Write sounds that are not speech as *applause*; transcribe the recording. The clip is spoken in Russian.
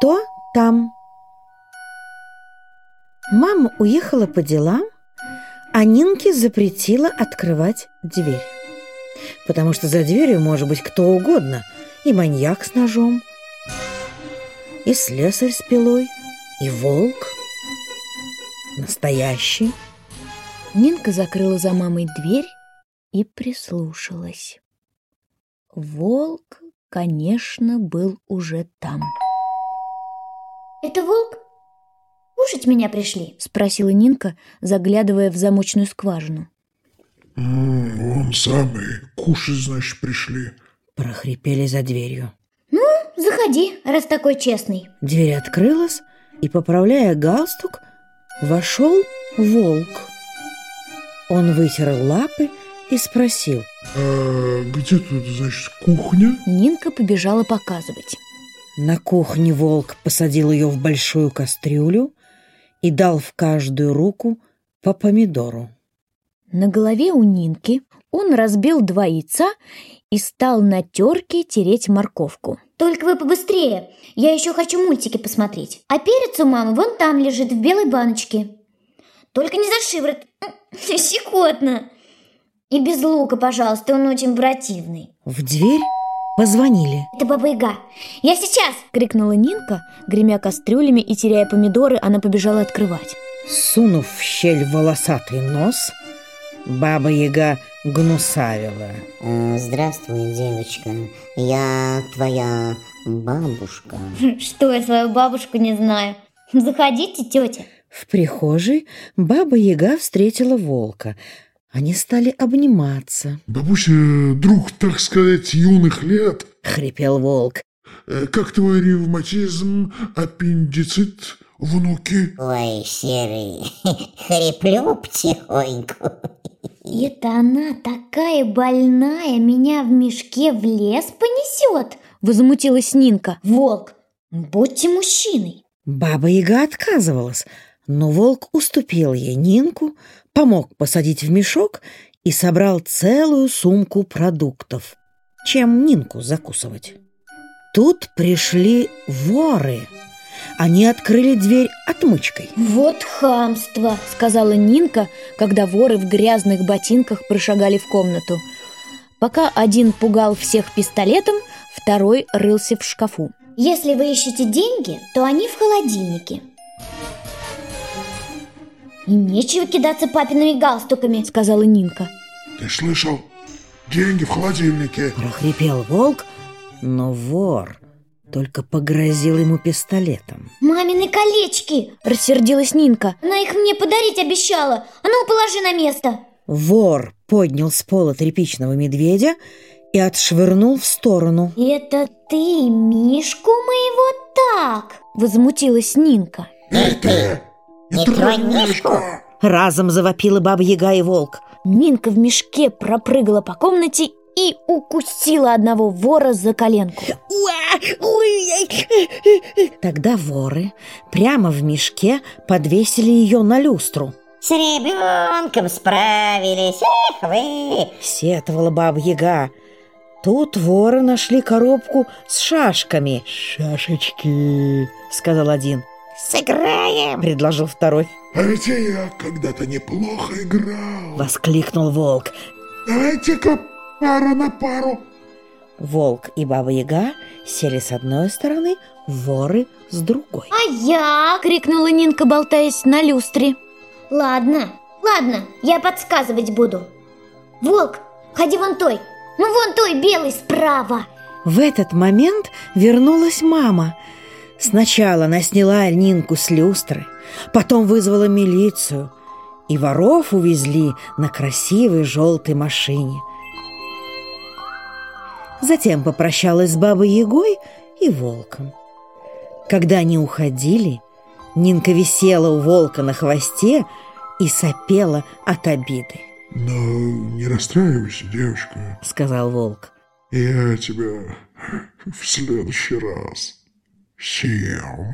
кто там. Мама уехала по делам, а Нинке запретила открывать дверь. Потому что за дверью может быть кто угодно. И маньяк с ножом, и слесарь с пилой, и волк. Настоящий. Нинка закрыла за мамой дверь и прислушалась. Волк, конечно, был уже там. Это волк? Кушать меня пришли? Спросила Нинка, заглядывая в замочную скважину. Он самый. Кушать, значит, пришли. Прохрипели за дверью. Ну, заходи, раз такой честный. Дверь открылась, и, поправляя галстук, вошел волк. Он вытер лапы и спросил. А где тут, значит, кухня? Нинка побежала показывать. На кухне волк посадил ее в большую кастрюлю и дал в каждую руку по помидору. На голове у Нинки он разбил два яйца и стал на терке тереть морковку. Только вы побыстрее, я еще хочу мультики посмотреть. А перец у мамы вон там лежит, в белой баночке. Только не за шиворот, *laughs* щекотно. И без лука, пожалуйста, он очень противный. В дверь позвонили. Это Баба Яга. Я сейчас! Крикнула Нинка, гремя кастрюлями и теряя помидоры, она побежала открывать. Сунув в щель волосатый нос, Баба Яга гнусавила. Э, Здравствуй, девочка. Я твоя бабушка. Что я свою бабушку не знаю. Заходите, тетя. В прихожей Баба Яга встретила волка. Они стали обниматься. Бабуся, друг, так сказать, юных лет. Хрипел волк. Э, Как твой ревматизм, аппендицит, внуки? Ой, серый, *laughs* хриплю потихоньку. Это она такая больная, меня в мешке в лес понесет. Возмутилась Нинка. Волк, будьте мужчиной. Баба Яга отказывалась, но волк уступил ей Нинку, помог посадить в мешок и собрал целую сумку продуктов. Чем Нинку закусывать? Тут пришли воры. Они открыли дверь отмычкой. Вот хамство. Сказала Нинка, когда воры в грязных ботинках прошагали в комнату. Пока один пугал всех пистолетом, второй рылся в шкафу. Если вы ищете деньги, то они в холодильнике. И нечего кидаться папиными галстуками. Сказала Нинка. Ты слышал? Деньги в холодильнике. Прохрипел волк, но вор только погрозил ему пистолетом. Мамины колечки. Рассердилась Нинка. Она их мне подарить обещала. А ну, положи на место. Вор поднял с пола тряпичного медведя и отшвырнул в сторону. Это ты Мишку моего так? Возмутилась Нинка. Эй ты! Не тронь Мишку. Разом завопила баба Яга и волк. Нинка в мешке пропрыгала по комнате и укусила одного вора за коленку. Тогда воры прямо в мешке подвесили ее на люстру. С ребенком справились. Эх вы! Сетовала баба Яга. Тут воры нашли коробку с шашками. «Шашечки», — сказал один. Сыграем. Предложил второй. А ведь я когда-то неплохо играл. Воскликнул волк. Давайте-ка пара на пару. Волк и баба Яга сели с одной стороны, воры с другой. А я? Крикнула Нинка, болтаясь на люстре. Ладно, ладно, я подсказывать буду. Волк, ходи вон той. Ну вон той белый справа. В этот момент вернулась мама. Сначала она сняла Нинку с люстры, потом вызвала милицию, и воров увезли на красивой желтой машине. Затем попрощалась с бабой Ягой и волком. Когда они уходили, Нинка висела у волка на хвосте и сопела от обиды, Но не расстраивайся, девочка. сказал волк. Я тебя в следующий раз 笑